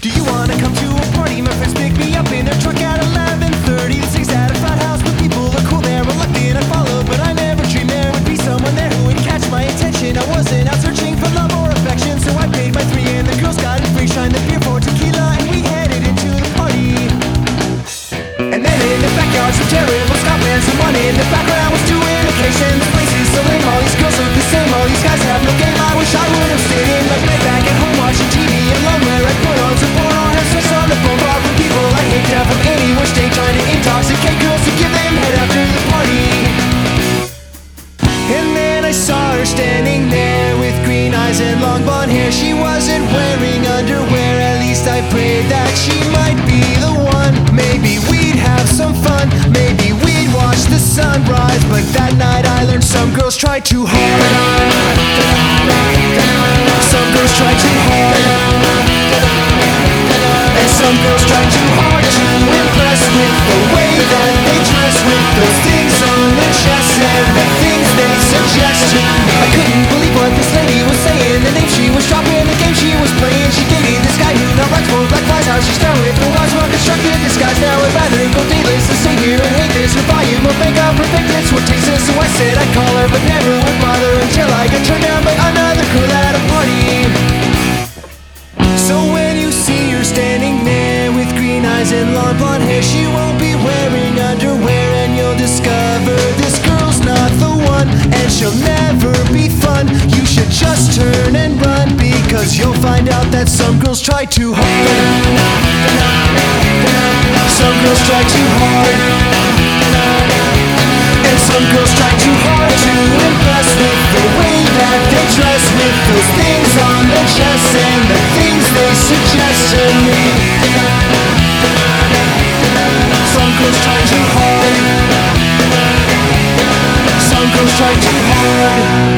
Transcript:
Do you wanna come to a party? My friends pick me up in their truck at 11:30. The six at a frat house, but people are cool there. Reluctant, I follow, but I never dreamed there would be someone there who would catch my attention. I wasn't out searching for love or affection, so I paid my three, and the girls got it free. Shine the beer for tequila, and we headed into the party. And then in the backyard, some terrible man, someone in the background standing there with green eyes and long blonde hair. She wasn't wearing underwear, at least I prayed that she might be the one. Maybe we'd have some fun, maybe we'd watch the sunrise. But that night I learned some girls try too hard. Some girls try too hard. And some girls try too hard makeup, her thickness would. So I said I'd call her, but never would bother until I got turned down by another girl at a party. So when you see her standing there with green eyes and long blonde hair, she won't be wearing underwear, and you'll discover this girl's not the one, and she'll never be fun. You should just turn and run because you'll find out that some girls try too hard. Some girls try too hard. Some girls try too hard to impress with the way that they dress with those things on their chests and the things they suggest to me. Some girls try too hard. Some girls try too hard.